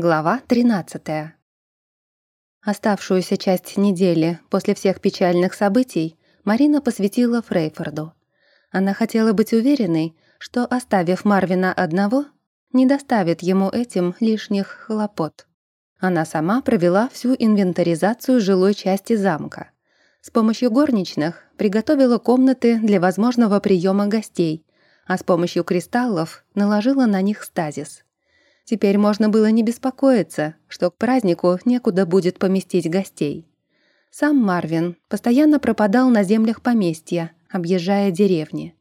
Глава 13. Оставшуюся часть недели после всех печальных событий Марина посвятила Фрейфорду. Она хотела быть уверенной, что, оставив Марвина одного, не доставит ему этим лишних хлопот. Она сама провела всю инвентаризацию жилой части замка. С помощью горничных приготовила комнаты для возможного приема гостей, а с помощью кристаллов наложила на них стазис – Теперь можно было не беспокоиться, что к празднику некуда будет поместить гостей. Сам Марвин постоянно пропадал на землях поместья, объезжая деревни.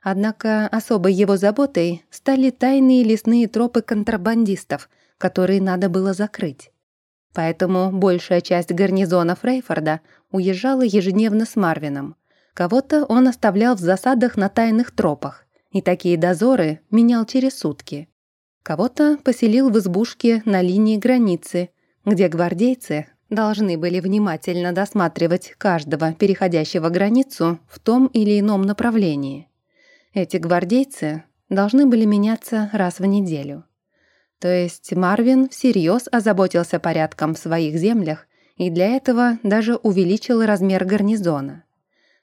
Однако особой его заботой стали тайные лесные тропы контрабандистов, которые надо было закрыть. Поэтому большая часть гарнизона Фрейфорда уезжала ежедневно с Марвином. Кого-то он оставлял в засадах на тайных тропах, и такие дозоры менял через сутки. Кого-то поселил в избушке на линии границы, где гвардейцы должны были внимательно досматривать каждого переходящего границу в том или ином направлении. Эти гвардейцы должны были меняться раз в неделю. То есть Марвин всерьез озаботился порядком в своих землях и для этого даже увеличил размер гарнизона.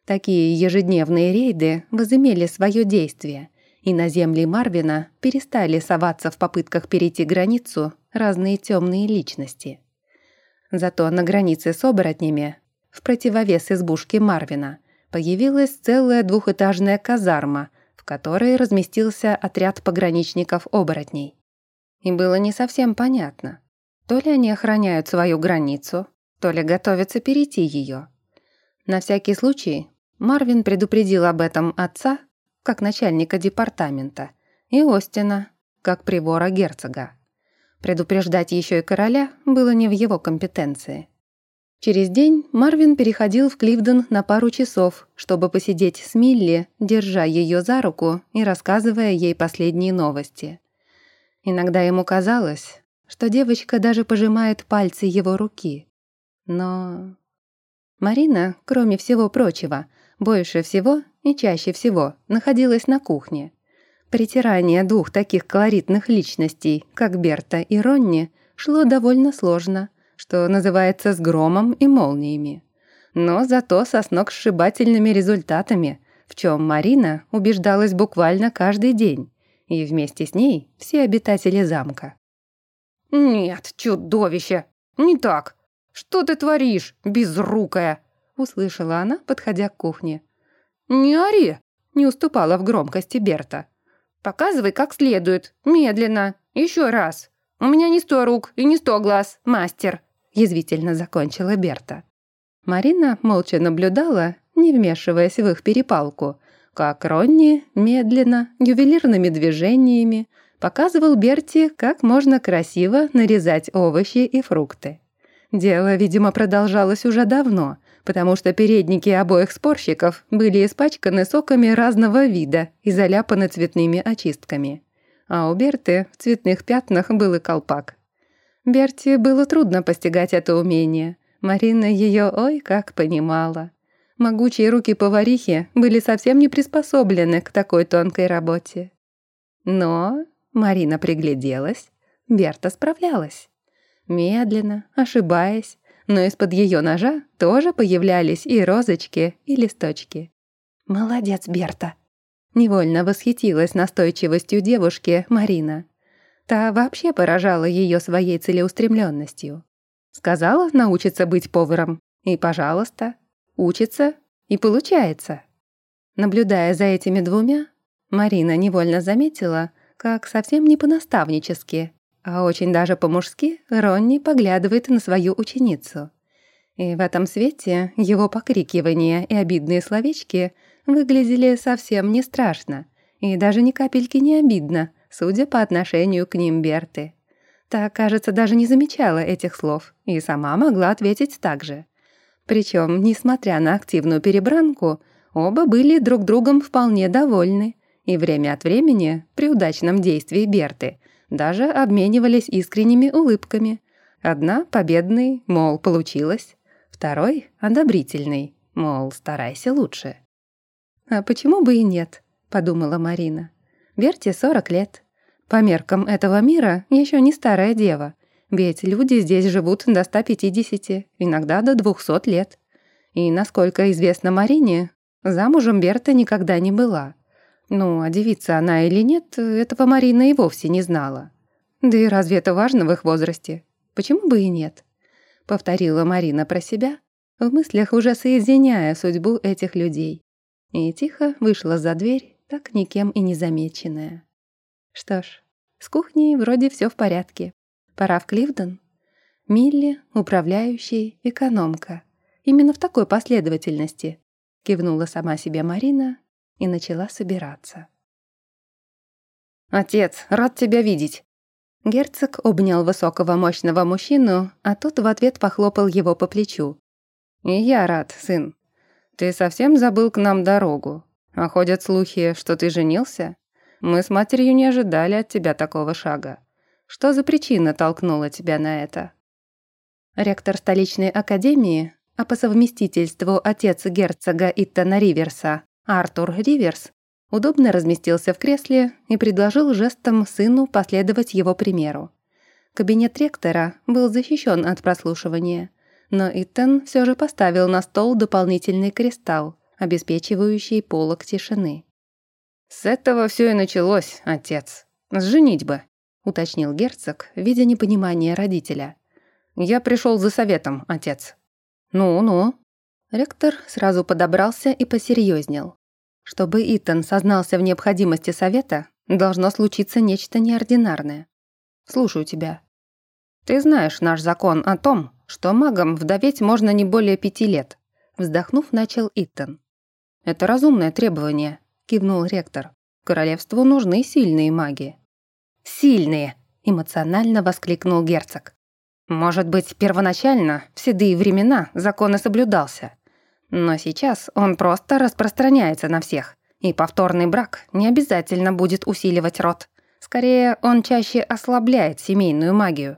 Такие ежедневные рейды возымели свое действие – и на земли Марвина перестали соваться в попытках перейти границу разные темные личности. Зато на границе с оборотнями, в противовес избушке Марвина, появилась целая двухэтажная казарма, в которой разместился отряд пограничников-оборотней. И было не совсем понятно, то ли они охраняют свою границу, то ли готовятся перейти ее. На всякий случай Марвин предупредил об этом отца как начальника департамента, и Остина, как привора герцога. Предупреждать еще и короля было не в его компетенции. Через день Марвин переходил в Кливден на пару часов, чтобы посидеть с Милли, держа ее за руку и рассказывая ей последние новости. Иногда ему казалось, что девочка даже пожимает пальцы его руки. Но... Марина, кроме всего прочего, больше всего и чаще всего находилась на кухне. Притирание двух таких колоритных личностей, как Берта и Ронни, шло довольно сложно, что называется с громом и молниями. Но зато со сногсшибательными результатами, в чем Марина убеждалась буквально каждый день, и вместе с ней все обитатели замка. «Нет, чудовище! Не так! Что ты творишь, безрукая?» услышала она, подходя к кухне. «Не ори!» — не уступала в громкости Берта. «Показывай как следует, медленно, еще раз. У меня не сто рук и не сто глаз, мастер!» — язвительно закончила Берта. Марина молча наблюдала, не вмешиваясь в их перепалку, как Ронни медленно, ювелирными движениями показывал Берти, как можно красиво нарезать овощи и фрукты. Дело, видимо, продолжалось уже давно — потому что передники обоих спорщиков были испачканы соками разного вида и заляпаны цветными очистками. А у Берты в цветных пятнах был и колпак. Берти было трудно постигать это умение. Марина ее ой как понимала. Могучие руки поварихи были совсем не приспособлены к такой тонкой работе. Но Марина пригляделась, Берта справлялась. Медленно, ошибаясь, но из-под ее ножа тоже появлялись и розочки, и листочки. «Молодец, Берта!» Невольно восхитилась настойчивостью девушки Марина. Та вообще поражала ее своей целеустремленностью. Сказала научиться быть поваром, и, пожалуйста, учится, и получается. Наблюдая за этими двумя, Марина невольно заметила, как совсем не по-наставнически а очень даже по-мужски Ронни поглядывает на свою ученицу. И в этом свете его покрикивания и обидные словечки выглядели совсем не страшно, и даже ни капельки не обидно, судя по отношению к ним Берты. Та, кажется, даже не замечала этих слов и сама могла ответить так же. Причем, несмотря на активную перебранку, оба были друг другом вполне довольны, и время от времени, при удачном действии Берты, даже обменивались искренними улыбками. Одна победный, мол, получилось. Второй — одобрительный, мол, старайся лучше. «А почему бы и нет?» — подумала Марина. «Верте 40 лет. По меркам этого мира еще не старая дева. Ведь люди здесь живут до 150, иногда до 200 лет. И, насколько известно Марине, замужем Берта никогда не была. Ну, а девица она или нет, этого Марина и вовсе не знала. Да и разве это важно в их возрасте? Почему бы и нет? Повторила Марина про себя, в мыслях уже соединяя судьбу этих людей. И тихо вышла за дверь, так никем и не замеченная. Что ж, с кухней вроде все в порядке. Пора в Кливден. Милли, управляющий, экономка. Именно в такой последовательности. Кивнула сама себе Марина и начала собираться. «Отец, рад тебя видеть!» Герцог обнял высокого мощного мужчину, а тот в ответ похлопал его по плечу. «И я рад, сын. Ты совсем забыл к нам дорогу. А ходят слухи, что ты женился? Мы с матерью не ожидали от тебя такого шага. Что за причина толкнула тебя на это?» Ректор столичной академии, а по совместительству отец герцога Иттона Риверса, Артур Риверс, удобно разместился в кресле и предложил жестом сыну последовать его примеру. Кабинет ректора был защищен от прослушивания, но Иттон все же поставил на стол дополнительный кристалл, обеспечивающий полок тишины. «С этого все и началось, отец. С женитьбы», — уточнил герцог, видя непонимание родителя. «Я пришел за советом, отец». «Ну-ну». Ректор сразу подобрался и посерьезнел. Чтобы Итан сознался в необходимости совета, должно случиться нечто неординарное. Слушаю тебя. Ты знаешь наш закон о том, что магам вдоветь можно не более пяти лет. Вздохнув, начал Итан. Это разумное требование, кивнул ректор. Королевству нужны сильные маги. Сильные! эмоционально воскликнул герцог. Может быть, первоначально, в седые времена, закон и соблюдался. Но сейчас он просто распространяется на всех, и повторный брак не обязательно будет усиливать род. Скорее, он чаще ослабляет семейную магию.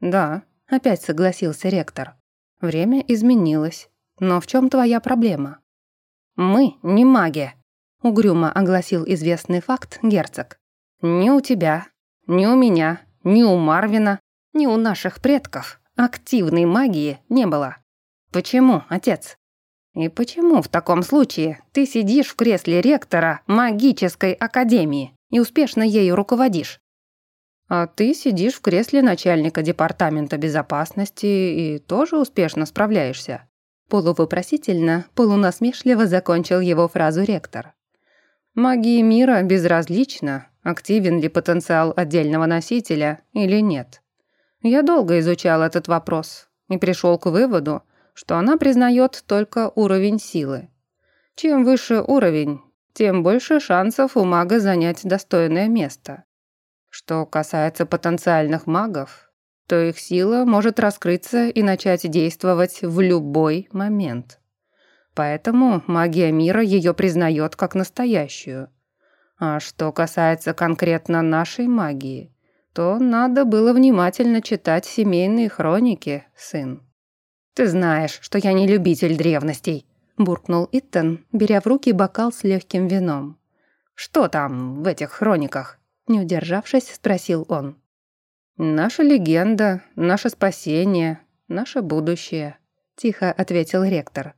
«Да», — опять согласился ректор. «Время изменилось. Но в чем твоя проблема?» «Мы не маги», — угрюмо огласил известный факт герцог. «Ни у тебя, ни у меня, ни у Марвина, ни у наших предков активной магии не было. Почему, отец?» И почему в таком случае ты сидишь в кресле ректора магической академии и успешно ею руководишь? А ты сидишь в кресле начальника департамента безопасности и тоже успешно справляешься. Полувопросительно, полунасмешливо закончил его фразу ректор. Магии мира безразлично, активен ли потенциал отдельного носителя или нет. Я долго изучал этот вопрос и пришел к выводу, что она признает только уровень силы. Чем выше уровень, тем больше шансов у мага занять достойное место. Что касается потенциальных магов, то их сила может раскрыться и начать действовать в любой момент. Поэтому магия мира ее признает как настоящую. А что касается конкретно нашей магии, то надо было внимательно читать семейные хроники, сын. «Ты знаешь, что я не любитель древностей», — буркнул Иттон, беря в руки бокал с легким вином. «Что там в этих хрониках?» — не удержавшись, спросил он. «Наша легенда, наше спасение, наше будущее», — тихо ответил ректор.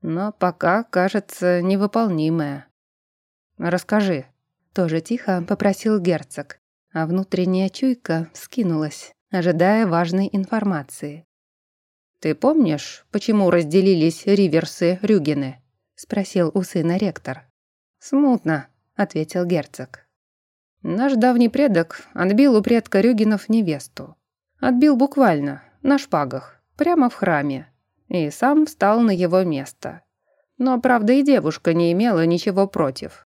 «Но пока, кажется, невыполнимое». «Расскажи», — тоже тихо попросил герцог, а внутренняя чуйка скинулась, ожидая важной информации. «Ты помнишь, почему разделились Риверсы-Рюгены?» — спросил у сына ректор. «Смутно», — ответил герцог. «Наш давний предок отбил у предка Рюгенов невесту. Отбил буквально, на шпагах, прямо в храме, и сам встал на его место. Но, правда, и девушка не имела ничего против.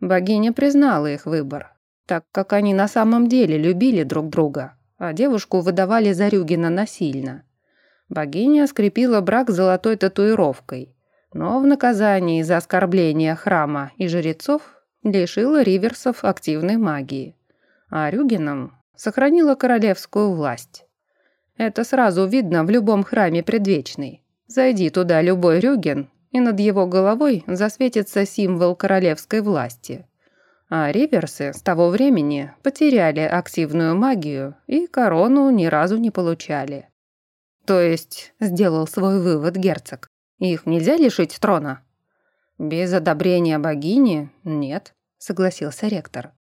Богиня признала их выбор, так как они на самом деле любили друг друга, а девушку выдавали за Рюгина насильно. Богиня скрепила брак золотой татуировкой, но в наказании за оскорбление храма и жрецов лишила Риверсов активной магии, а Рюгинам сохранила королевскую власть. Это сразу видно в любом храме предвечный. Зайди туда любой Рюген, и над его головой засветится символ королевской власти. А Риверсы с того времени потеряли активную магию и корону ни разу не получали. То есть, сделал свой вывод герцог, их нельзя лишить трона? Без одобрения богини нет, согласился ректор.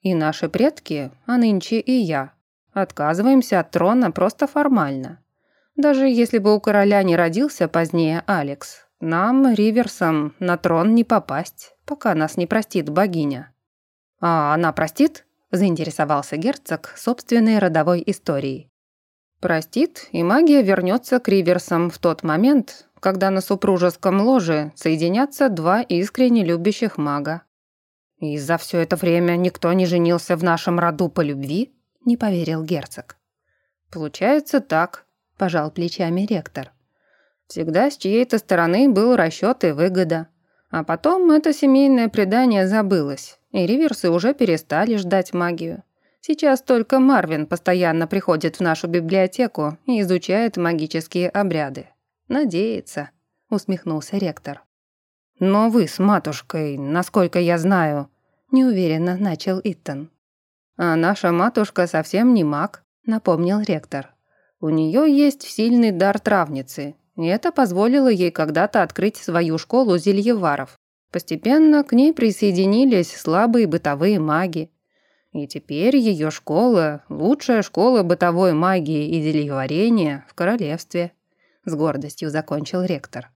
И наши предки, а нынче и я, отказываемся от трона просто формально. Даже если бы у короля не родился позднее Алекс, нам, Риверсам, на трон не попасть, пока нас не простит богиня. А она простит? Заинтересовался герцог собственной родовой историей. Простит, и магия вернется к Риверсам в тот момент, когда на супружеском ложе соединятся два искренне любящих мага. «И за все это время никто не женился в нашем роду по любви?» — не поверил герцог. «Получается так», — пожал плечами ректор. «Всегда с чьей-то стороны был расчет и выгода. А потом это семейное предание забылось, и риверсы уже перестали ждать магию. Сейчас только Марвин постоянно приходит в нашу библиотеку и изучает магические обряды. Надеется», — усмехнулся ректор. «Но вы с матушкой, насколько я знаю», — неуверенно начал Иттон. «А наша матушка совсем не маг», — напомнил ректор. «У нее есть сильный дар травницы, и это позволило ей когда-то открыть свою школу зельеваров. Постепенно к ней присоединились слабые бытовые маги. И теперь ее школа – лучшая школа бытовой магии и зельеварения в королевстве», – с гордостью закончил ректор.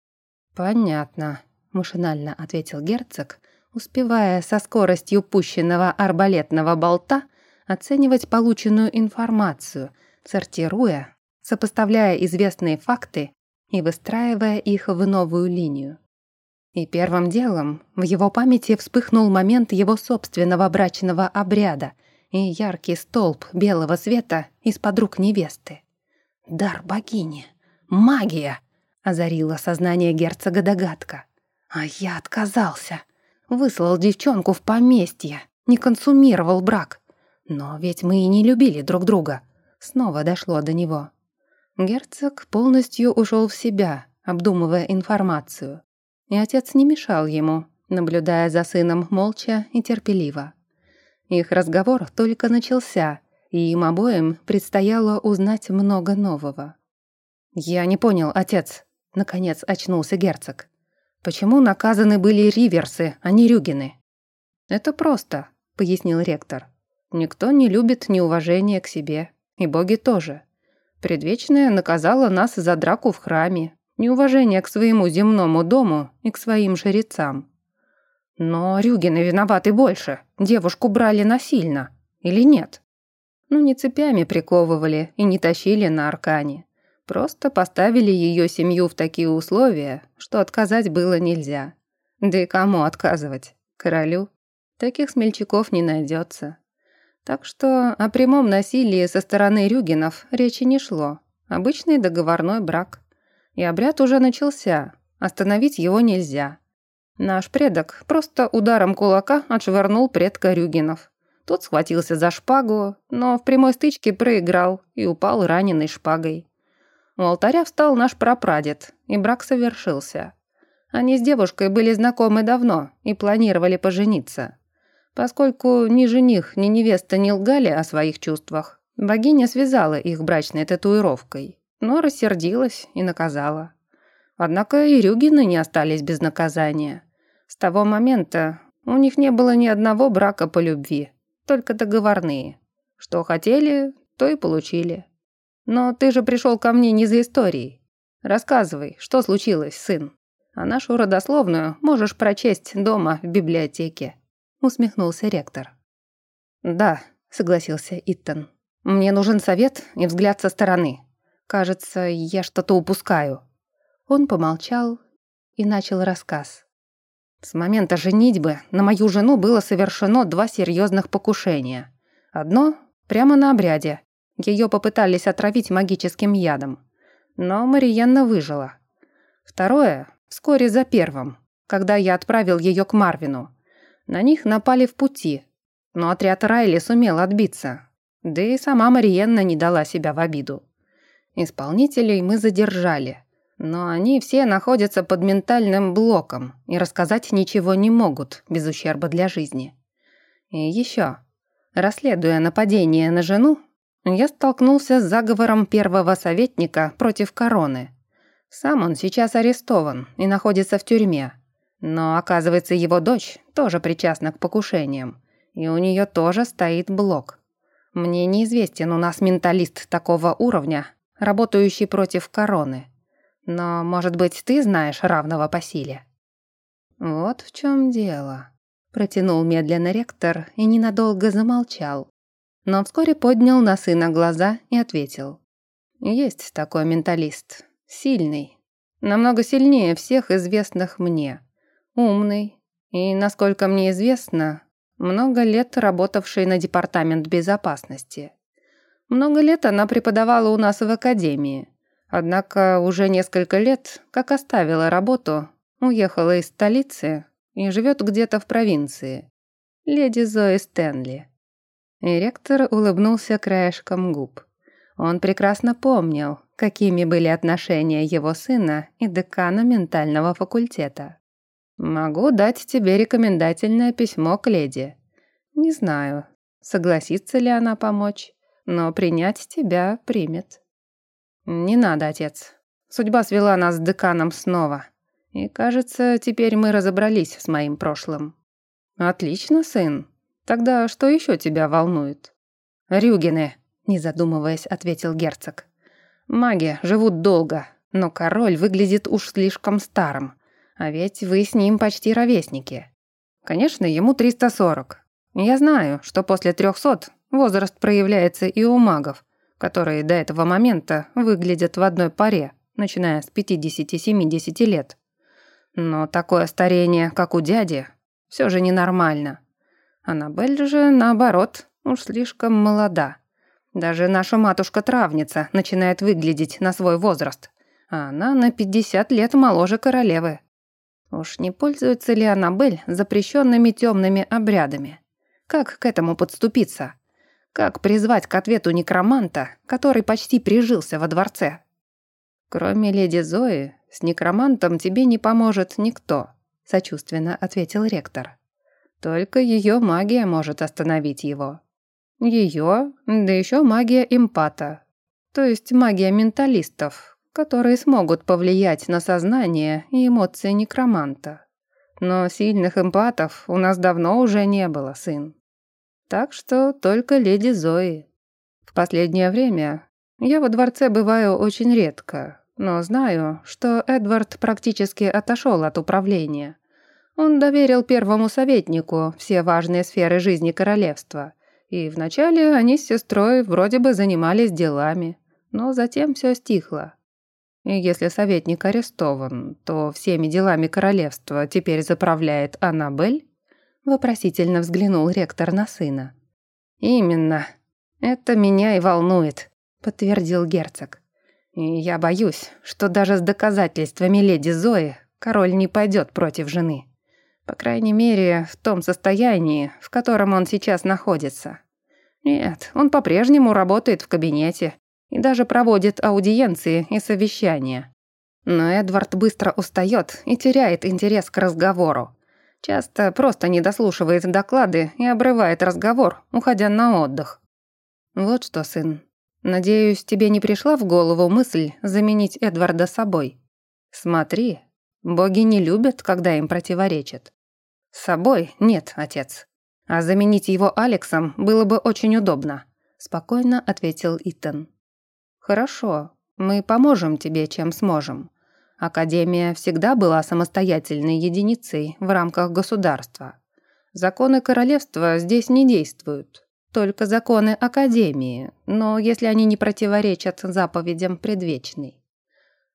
«Понятно», машинально ответил герцог, успевая со скоростью пущенного арбалетного болта оценивать полученную информацию, сортируя, сопоставляя известные факты и выстраивая их в новую линию. И первым делом в его памяти вспыхнул момент его собственного брачного обряда и яркий столб белого света из-под рук невесты. «Дар богини! Магия!» — озарила сознание герцога догадка. А я отказался. Выслал девчонку в поместье, не консумировал брак. Но ведь мы и не любили друг друга. Снова дошло до него. Герцог полностью ушел в себя, обдумывая информацию. И отец не мешал ему, наблюдая за сыном молча и терпеливо. Их разговор только начался, и им обоим предстояло узнать много нового. «Я не понял, отец», — наконец очнулся герцог. Почему наказаны были риверсы, а не рюгины? Это просто, пояснил ректор. Никто не любит неуважения к себе, и боги тоже. Предвечная наказала нас за драку в храме, неуважение к своему земному дому и к своим жрецам. Но Рюгины виноваты больше. Девушку брали насильно. Или нет? Ну, не цепями приковывали и не тащили на аркане. Просто поставили ее семью в такие условия, что отказать было нельзя. Да и кому отказывать? Королю? Таких смельчаков не найдется. Так что о прямом насилии со стороны Рюгинов речи не шло. Обычный договорной брак. И обряд уже начался. Остановить его нельзя. Наш предок просто ударом кулака отшвырнул предка Рюгинов. Тот схватился за шпагу, но в прямой стычке проиграл и упал раненый шпагой. У алтаря встал наш прапрадед, и брак совершился. Они с девушкой были знакомы давно и планировали пожениться. Поскольку ни жених, ни невеста не лгали о своих чувствах, богиня связала их брачной татуировкой, но рассердилась и наказала. Однако и Рюгины не остались без наказания. С того момента у них не было ни одного брака по любви, только договорные. Что хотели, то и получили. Но ты же пришел ко мне не за историей. Рассказывай, что случилось, сын. А нашу родословную можешь прочесть дома в библиотеке», — усмехнулся ректор. «Да», — согласился Иттон. «Мне нужен совет и взгляд со стороны. Кажется, я что-то упускаю». Он помолчал и начал рассказ. С момента женитьбы на мою жену было совершено два серьезных покушения. Одно прямо на обряде, ее попытались отравить магическим ядом. Но Мариенна выжила. Второе, вскоре за первым, когда я отправил ее к Марвину. На них напали в пути, но отряд Райли сумел отбиться. Да и сама Мариенна не дала себя в обиду. Исполнителей мы задержали, но они все находятся под ментальным блоком и рассказать ничего не могут без ущерба для жизни. И еще. Расследуя нападение на жену, я столкнулся с заговором первого советника против короны. Сам он сейчас арестован и находится в тюрьме. Но, оказывается, его дочь тоже причастна к покушениям, и у нее тоже стоит блок. Мне неизвестен у нас менталист такого уровня, работающий против короны. Но, может быть, ты знаешь равного по силе?» «Вот в чем дело», — протянул медленно ректор и ненадолго замолчал. Но вскоре поднял на сына глаза и ответил. «Есть такой менталист. Сильный. Намного сильнее всех известных мне. Умный. И, насколько мне известно, много лет работавший на департамент безопасности. Много лет она преподавала у нас в академии. Однако уже несколько лет, как оставила работу, уехала из столицы и живет где-то в провинции. Леди Зои Стэнли. И ректор улыбнулся краешком губ. Он прекрасно помнил, какими были отношения его сына и декана ментального факультета. «Могу дать тебе рекомендательное письмо к леди. Не знаю, согласится ли она помочь, но принять тебя примет». «Не надо, отец. Судьба свела нас с деканом снова. И, кажется, теперь мы разобрались с моим прошлым». «Отлично, сын. Тогда что еще тебя волнует?» «Рюгины», — не задумываясь, ответил герцог. «Маги живут долго, но король выглядит уж слишком старым. А ведь вы с ним почти ровесники. Конечно, ему 340. Я знаю, что после 300 возраст проявляется и у магов, которые до этого момента выглядят в одной паре, начиная с 50-70 лет. Но такое старение, как у дяди, все же ненормально. Аннабель же, наоборот, уж слишком молода. Даже наша матушка-травница начинает выглядеть на свой возраст, а она на 50 лет моложе королевы. Уж не пользуется ли Аннабель запрещенными темными обрядами? Как к этому подступиться? Как призвать к ответу некроманта, который почти прижился во дворце? Кроме леди Зои, с некромантом тебе не поможет никто, сочувственно ответил ректор. Только ее магия может остановить его. Ее, да еще магия импата, то есть магия менталистов, которые смогут повлиять на сознание и эмоции некроманта. Но сильных эмпатов у нас давно уже не было, сын. Так что только леди Зои. В последнее время я во дворце бываю очень редко, но знаю, что Эдвард практически отошел от управления. Он доверил первому советнику все важные сферы жизни королевства, и вначале они с сестрой вроде бы занимались делами, но затем все стихло. И если советник арестован, то всеми делами королевства теперь заправляет Аннабель? Вопросительно взглянул ректор на сына. «Именно. Это меня и волнует», — подтвердил герцог. «И я боюсь, что даже с доказательствами леди Зои король не пойдет против жены. По крайней мере, в том состоянии, в котором он сейчас находится. Нет, он по-прежнему работает в кабинете и даже проводит аудиенции и совещания. Но Эдвард быстро устает и теряет интерес к разговору. Часто просто не дослушивает доклады и обрывает разговор, уходя на отдых. Вот что, сын. Надеюсь, тебе не пришла в голову мысль заменить Эдварда собой. Смотри, боги не любят, когда им противоречат. Собой нет, отец. А заменить его Алексом было бы очень удобно, спокойно ответил Итан. Хорошо, мы поможем тебе, чем сможем. Академия всегда была самостоятельной единицей в рамках государства. Законы королевства здесь не действуют, только законы Академии, но если они не противоречат заповедям предвечной.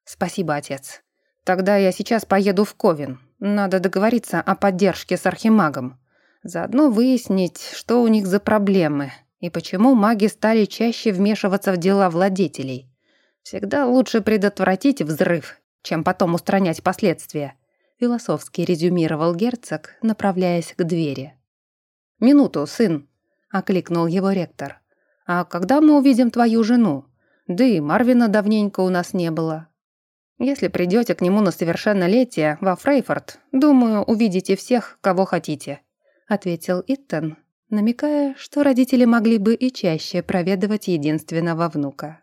Спасибо, отец. Тогда я сейчас поеду в Ковен. Надо договориться о поддержке с Архимагом. Заодно выяснить, что у них за проблемы и почему маги стали чаще вмешиваться в дела владетелей. Всегда лучше предотвратить взрыв, чем потом устранять последствия», — философски резюмировал герцог, направляясь к двери. «Минуту, сын», — окликнул его ректор. «А когда мы увидим твою жену? Да и Марвина давненько у нас не было. Если придете к нему на совершеннолетие во Фрейфорд, думаю, увидите всех, кого хотите», — ответил Иттон намекая, что родители могли бы и чаще проведывать единственного внука.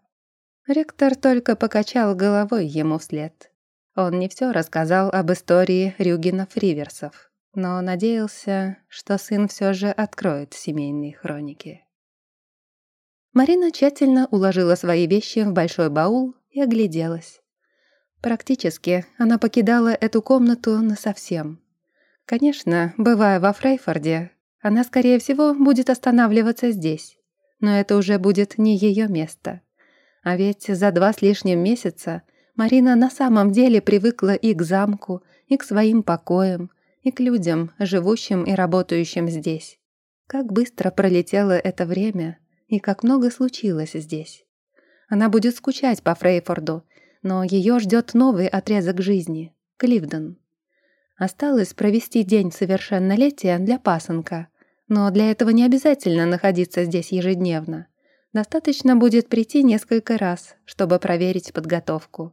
Ректор только покачал головой ему вслед. Он не все рассказал об истории Рюгинов-Риверсов, но надеялся, что сын все же откроет семейные хроники. Марина тщательно уложила свои вещи в большой баул и огляделась. Практически она покидала эту комнату насовсем. Конечно, бывая во Фрейфорде, она, скорее всего, будет останавливаться здесь. Но это уже будет не ее место. А ведь за два с лишним месяца Марина на самом деле привыкла и к замку, и к своим покоям, и к людям, живущим и работающим здесь. Как быстро пролетело это время, и как много случилось здесь. Она будет скучать по Фрейфорду, но ее ждет новый отрезок жизни — Кливден. Осталось провести день совершеннолетия для пасынка, но для этого не обязательно находиться здесь ежедневно. Достаточно будет прийти несколько раз, чтобы проверить подготовку.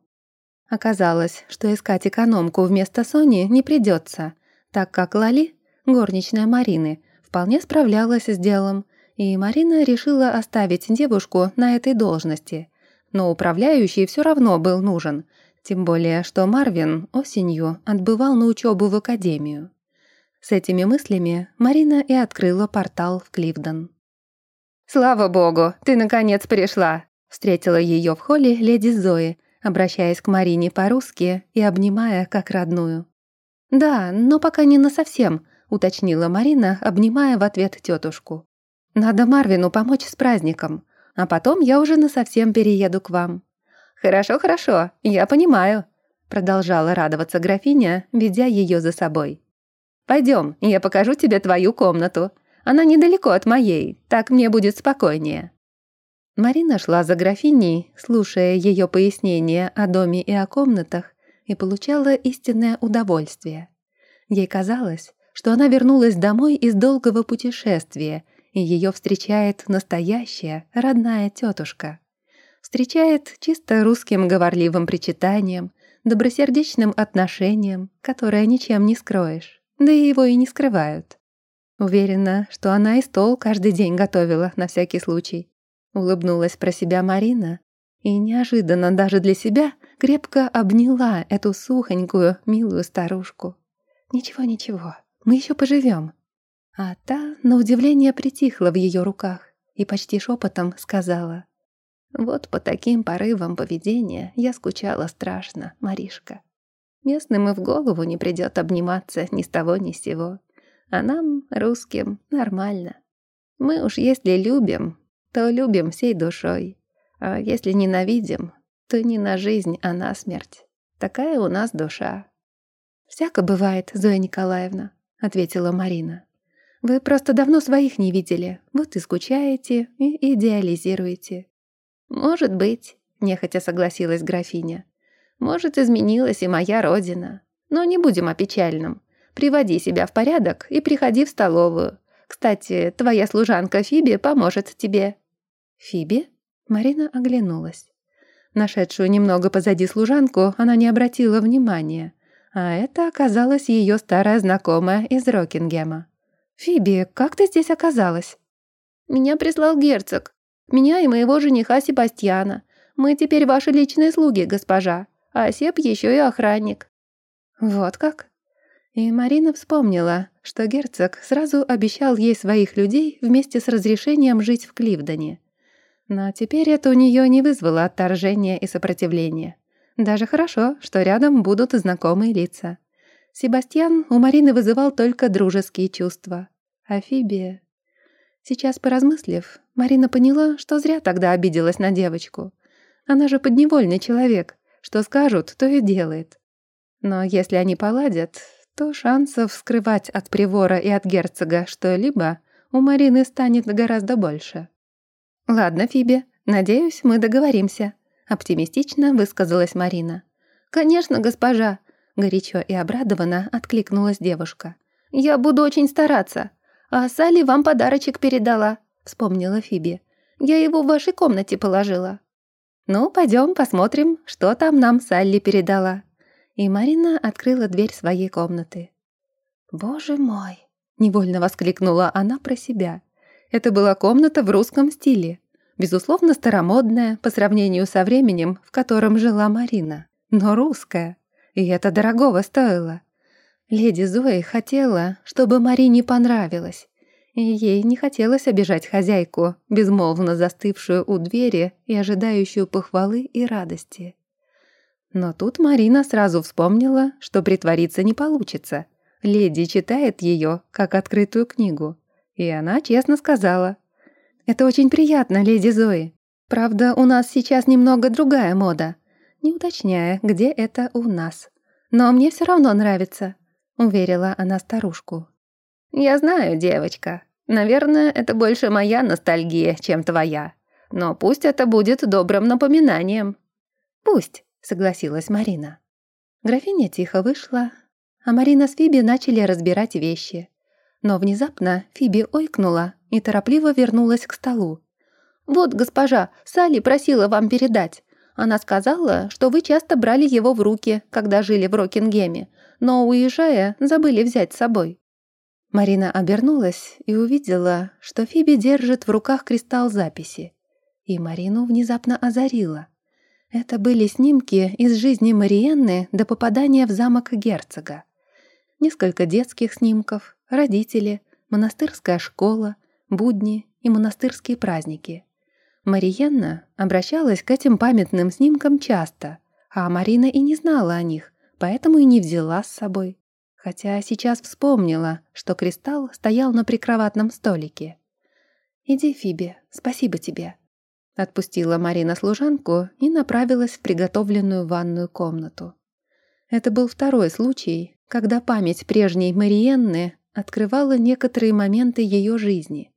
Оказалось, что искать экономку вместо Сони не придется, так как Лали, горничная Марины, вполне справлялась с делом, и Марина решила оставить девушку на этой должности. Но управляющий все равно был нужен, тем более, что Марвин осенью отбывал на учебу в академию. С этими мыслями Марина и открыла портал в Кливден. «Слава богу, ты наконец пришла!» Встретила ее в холле леди Зои, обращаясь к Марине по-русски и обнимая как родную. «Да, но пока не насовсем», — уточнила Марина, обнимая в ответ тетушку. «Надо Марвину помочь с праздником, а потом я уже насовсем перееду к вам». «Хорошо, хорошо, я понимаю», — продолжала радоваться графиня, ведя ее за собой. «Пойдем, я покажу тебе твою комнату. Она недалеко от моей, так мне будет спокойнее». Марина шла за графиней, слушая ее пояснения о доме и о комнатах, и получала истинное удовольствие. Ей казалось, что она вернулась домой из долгого путешествия, и ее встречает настоящая, родная тетушка. Встречает чисто русским говорливым причитанием, добросердечным отношением, которое ничем не скроешь, да и его и не скрывают. Уверена, что она и стол каждый день готовила на всякий случай. Улыбнулась про себя Марина и неожиданно даже для себя крепко обняла эту сухонькую, милую старушку. «Ничего, ничего, мы еще поживем». А та, на удивление, притихла в ее руках и почти шепотом сказала. «Вот по таким порывам поведения я скучала страшно, Маришка. Местным и в голову не придет обниматься ни с того ни с сего. А нам, русским, нормально. Мы уж если любим, то любим всей душой. А если ненавидим, то не на жизнь, а на смерть. Такая у нас душа. «Всяко бывает, Зоя Николаевна», — ответила Марина. «Вы просто давно своих не видели, вот и скучаете, и идеализируете». «Может быть», — нехотя согласилась графиня. «Может, изменилась и моя родина. Но не будем о печальном. Приводи себя в порядок и приходи в столовую. Кстати, твоя служанка Фиби поможет тебе». «Фиби?» Марина оглянулась. Нашедшую немного позади служанку она не обратила внимания, а это оказалась ее старая знакомая из Рокингема. «Фиби, как ты здесь оказалась?» «Меня прислал герцог. Меня и моего жениха Себастьяна. Мы теперь ваши личные слуги, госпожа. А Себ еще и охранник». «Вот как?» И Марина вспомнила, что герцог сразу обещал ей своих людей вместе с разрешением жить в Кливдоне. Но теперь это у нее не вызвало отторжения и сопротивления. Даже хорошо, что рядом будут знакомые лица. Себастьян у Марины вызывал только дружеские чувства. А Фибия... Сейчас, поразмыслив, Марина поняла, что зря тогда обиделась на девочку. Она же подневольный человек. Что скажут, то и делает. Но если они поладят, то шансов скрывать от Привора и от герцога что-либо у Марины станет гораздо больше. «Ладно, Фиби, надеюсь, мы договоримся», — оптимистично высказалась Марина. «Конечно, госпожа», — горячо и обрадованно откликнулась девушка. «Я буду очень стараться. А Салли вам подарочек передала», — вспомнила Фиби. «Я его в вашей комнате положила». «Ну, пойдем посмотрим, что там нам Салли передала», и Марина открыла дверь своей комнаты. «Боже мой!» — Невольно воскликнула она про себя. Это была комната в русском стиле. Безусловно, старомодная по сравнению со временем, в котором жила Марина. Но русская. И это дорогого стоило. Леди Зои хотела, чтобы Марине понравилось. И ей не хотелось обижать хозяйку, безмолвно застывшую у двери и ожидающую похвалы и радости. Но тут Марина сразу вспомнила, что притвориться не получится. Леди читает ее, как открытую книгу. И она честно сказала. «Это очень приятно, леди Зои. Правда, у нас сейчас немного другая мода, не уточняя, где это у нас. Но мне все равно нравится», — уверила она старушку. «Я знаю, девочка. Наверное, это больше моя ностальгия, чем твоя. Но пусть это будет добрым напоминанием». «Пусть», — согласилась Марина. Графиня тихо вышла, а Марина с Фиби начали разбирать вещи. Но внезапно Фиби ойкнула и торопливо вернулась к столу. «Вот, госпожа, Салли просила вам передать. Она сказала, что вы часто брали его в руки, когда жили в Рокингеме, но, уезжая, забыли взять с собой». Марина обернулась и увидела, что Фиби держит в руках кристалл записи. И Марину внезапно озарила. Это были снимки из жизни Мариенны до попадания в замок герцога. Несколько детских снимков, родители, монастырская школа, будни и монастырские праздники. Мариенна обращалась к этим памятным снимкам часто, а Марина и не знала о них, поэтому и не взяла с собой хотя сейчас вспомнила, что кристалл стоял на прикроватном столике. «Иди, Фиби, спасибо тебе», — отпустила Марина служанку и направилась в приготовленную ванную комнату. Это был второй случай, когда память прежней Мариенны открывала некоторые моменты ее жизни,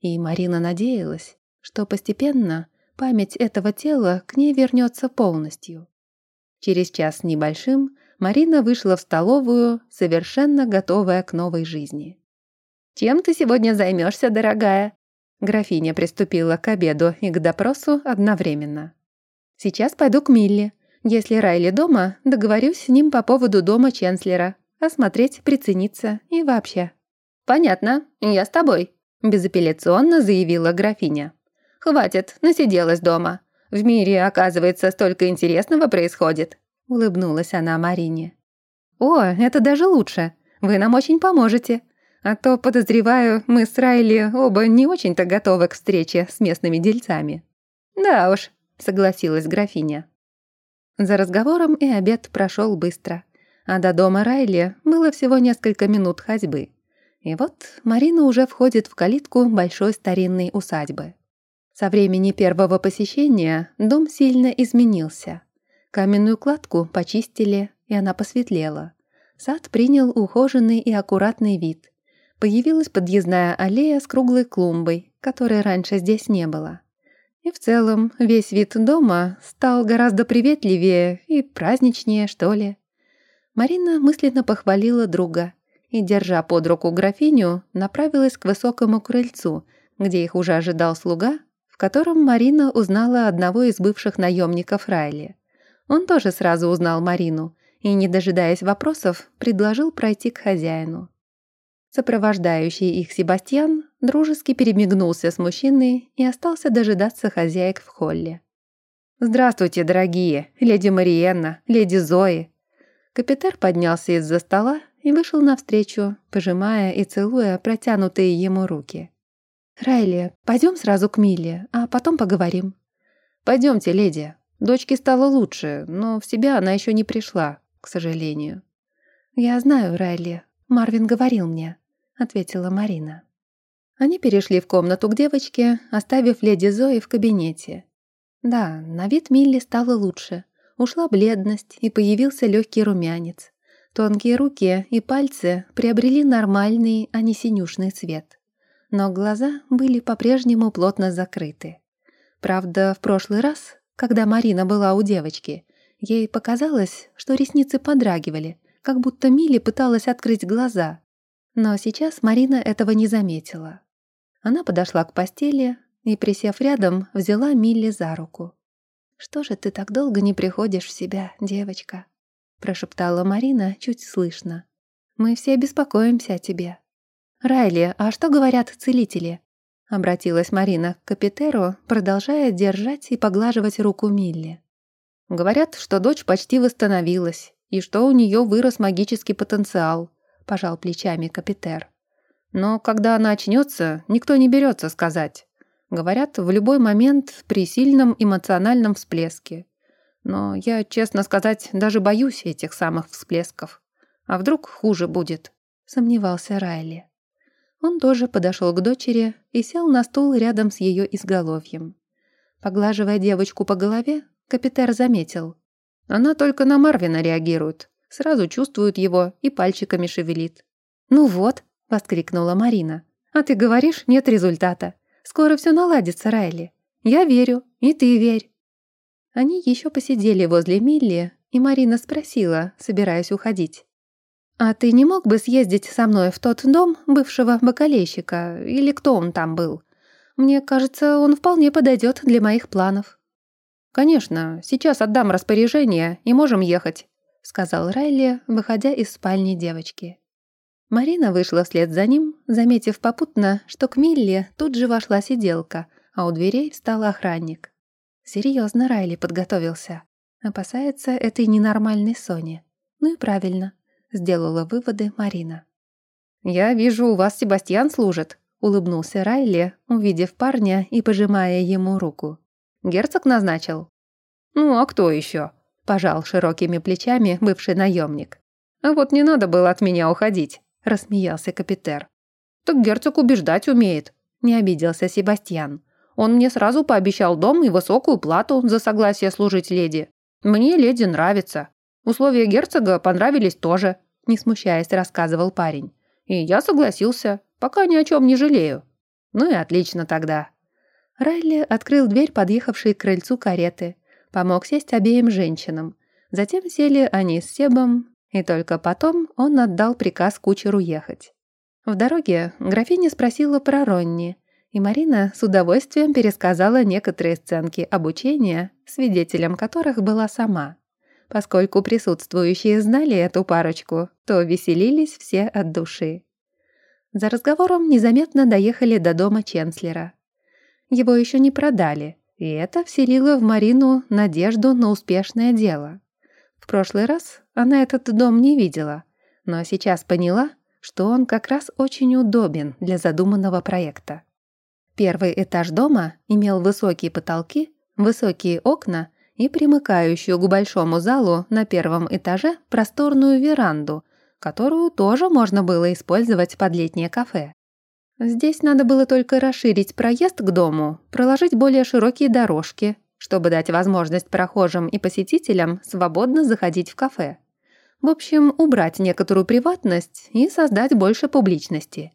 и Марина надеялась, что постепенно память этого тела к ней вернется полностью. Через час с небольшим Марина вышла в столовую, совершенно готовая к новой жизни. «Чем ты сегодня займешься, дорогая?» Графиня приступила к обеду и к допросу одновременно. «Сейчас пойду к Милли. Если Райли дома, договорюсь с ним по поводу дома Ченслера. Осмотреть, прицениться и вообще». «Понятно, я с тобой», – безапелляционно заявила графиня. «Хватит, насиделась дома. В мире, оказывается, столько интересного происходит улыбнулась она Марине. «О, это даже лучше. Вы нам очень поможете. А то, подозреваю, мы с Райли оба не очень-то готовы к встрече с местными дельцами». «Да уж», — согласилась графиня. За разговором и обед прошел быстро, а до дома Райли было всего несколько минут ходьбы. И вот Марина уже входит в калитку большой старинной усадьбы. Со времени первого посещения дом сильно изменился. Каменную кладку почистили, и она посветлела. Сад принял ухоженный и аккуратный вид. Появилась подъездная аллея с круглой клумбой, которой раньше здесь не было. И в целом весь вид дома стал гораздо приветливее и праздничнее, что ли. Марина мысленно похвалила друга и, держа под руку графиню, направилась к высокому крыльцу, где их уже ожидал слуга, в котором Марина узнала одного из бывших наемников Райли. Он тоже сразу узнал Марину и, не дожидаясь вопросов, предложил пройти к хозяину. Сопровождающий их Себастьян дружески перемигнулся с мужчиной и остался дожидаться хозяек в холле. «Здравствуйте, дорогие, леди Мариенна, леди Зои!» Капитер поднялся из-за стола и вышел навстречу, пожимая и целуя протянутые ему руки. «Райли, пойдем сразу к Миле, а потом поговорим». «Пойдемте, леди, Дочке стало лучше, но в себя она еще не пришла, к сожалению. «Я знаю, Райли. Марвин говорил мне», — ответила Марина. Они перешли в комнату к девочке, оставив леди Зои в кабинете. Да, на вид Милли стало лучше. Ушла бледность и появился легкий румянец. Тонкие руки и пальцы приобрели нормальный, а не синюшный цвет. Но глаза были по-прежнему плотно закрыты. Правда, в прошлый раз когда Марина была у девочки, ей показалось, что ресницы подрагивали, как будто Милли пыталась открыть глаза. Но сейчас Марина этого не заметила. Она подошла к постели и, присев рядом, взяла Милли за руку. «Что же ты так долго не приходишь в себя, девочка?» прошептала Марина чуть слышно. «Мы все беспокоимся о тебе». «Райли, а что говорят целители?» Обратилась Марина к Капитеру, продолжая держать и поглаживать руку Милли. «Говорят, что дочь почти восстановилась, и что у нее вырос магический потенциал», – пожал плечами Капитер. «Но когда она очнется, никто не берется сказать. Говорят, в любой момент при сильном эмоциональном всплеске. Но я, честно сказать, даже боюсь этих самых всплесков. А вдруг хуже будет?» – сомневался Райли. Он тоже подошел к дочери и сел на стул рядом с ее изголовьем. Поглаживая девочку по голове, Капитер заметил. Она только на Марвина реагирует, сразу чувствует его и пальчиками шевелит. «Ну вот», — воскликнула Марина, — «а ты говоришь, нет результата. Скоро все наладится, Райли. Я верю, и ты верь». Они еще посидели возле Милли, и Марина спросила, собираясь уходить. «А ты не мог бы съездить со мной в тот дом бывшего бакалейщика, или кто он там был? Мне кажется, он вполне подойдет для моих планов». «Конечно, сейчас отдам распоряжение и можем ехать», сказал Райли, выходя из спальни девочки. Марина вышла вслед за ним, заметив попутно, что к Милли тут же вошла сиделка, а у дверей встал охранник. Серьезно Райли подготовился. Опасается этой ненормальной Сони. Ну и правильно сделала выводы Марина. «Я вижу, у вас Себастьян служит», — улыбнулся Райли, увидев парня и пожимая ему руку. «Герцог назначил?» «Ну, а кто еще?» — пожал широкими плечами бывший наемник. «А вот не надо было от меня уходить», — рассмеялся капитер. «Так герцог убеждать умеет», — не обиделся Себастьян. «Он мне сразу пообещал дом и высокую плату за согласие служить леди. Мне леди нравится. Условия герцога понравились тоже, не смущаясь, рассказывал парень. И я согласился, пока ни о чем не жалею. Ну и отлично тогда. Райли открыл дверь подъехавшей к крыльцу кареты, помог сесть обеим женщинам. Затем сели они с Себом, и только потом он отдал приказ кучеру ехать. В дороге графиня спросила про Ронни, и Марина с удовольствием пересказала некоторые сценки обучения, свидетелем которых была сама. Поскольку присутствующие знали эту парочку, то веселились все от души. За разговором незаметно доехали до дома Ченслера. Его еще не продали, и это вселило в Марину надежду на успешное дело. В прошлый раз она этот дом не видела, но сейчас поняла, что он как раз очень удобен для задуманного проекта. Первый этаж дома имел высокие потолки, высокие окна и примыкающую к большому залу на первом этаже просторную веранду, которую тоже можно было использовать под летнее кафе. Здесь надо было только расширить проезд к дому, проложить более широкие дорожки, чтобы дать возможность прохожим и посетителям свободно заходить в кафе. В общем, убрать некоторую приватность и создать больше публичности.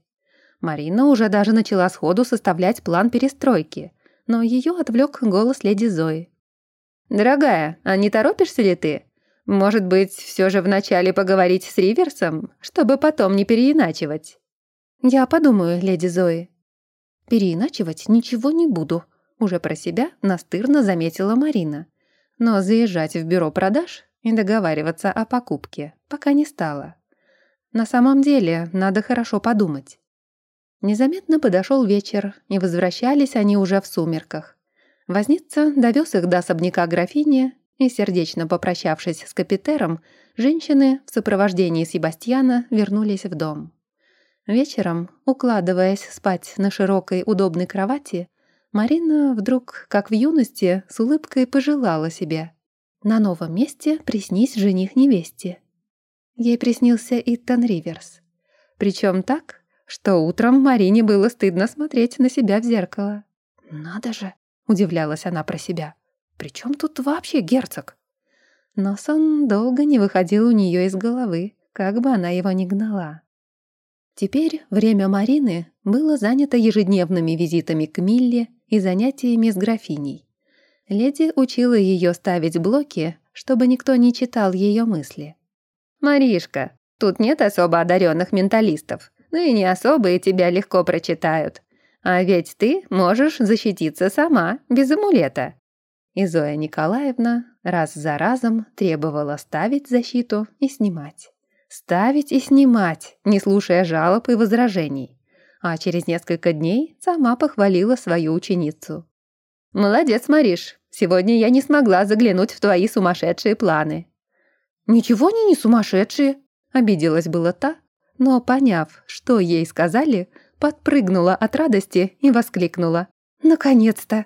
Марина уже даже начала сходу составлять план перестройки, но ее отвлек голос леди Зои. «Дорогая, а не торопишься ли ты? Может быть, все же вначале поговорить с Риверсом, чтобы потом не переиначивать?» «Я подумаю, леди Зои». «Переиначивать ничего не буду», — уже про себя настырно заметила Марина. Но заезжать в бюро продаж и договариваться о покупке пока не стала. На самом деле, надо хорошо подумать. Незаметно подошел вечер, и возвращались они уже в сумерках. Возница довез их до особняка графини, и, сердечно попрощавшись с капитером, женщины в сопровождении Себастьяна вернулись в дом. Вечером, укладываясь спать на широкой удобной кровати, Марина вдруг, как в юности, с улыбкой пожелала себе. На новом месте приснись жених невесте. Ей приснился Иттон Риверс. Причем так, что утром Марине было стыдно смотреть на себя в зеркало. «Надо же!» Удивлялась она про себя. «При чем тут вообще герцог?» Но сон долго не выходил у нее из головы, как бы она его ни гнала. Теперь время Марины было занято ежедневными визитами к Милле и занятиями с графиней. Леди учила ее ставить блоки, чтобы никто не читал ее мысли. «Маришка, тут нет особо одаренных менталистов, ну и не особые тебя легко прочитают. А ведь ты можешь защититься сама, без амулета». И Зоя Николаевна раз за разом требовала ставить защиту и снимать. Ставить и снимать, не слушая жалоб и возражений. а через несколько дней сама похвалила свою ученицу. «Молодец, Мариш, сегодня я не смогла заглянуть в твои сумасшедшие планы». «Ничего они не сумасшедшие», — обиделась была та, но, поняв, что ей сказали, подпрыгнула от радости и воскликнула. «Наконец-то!»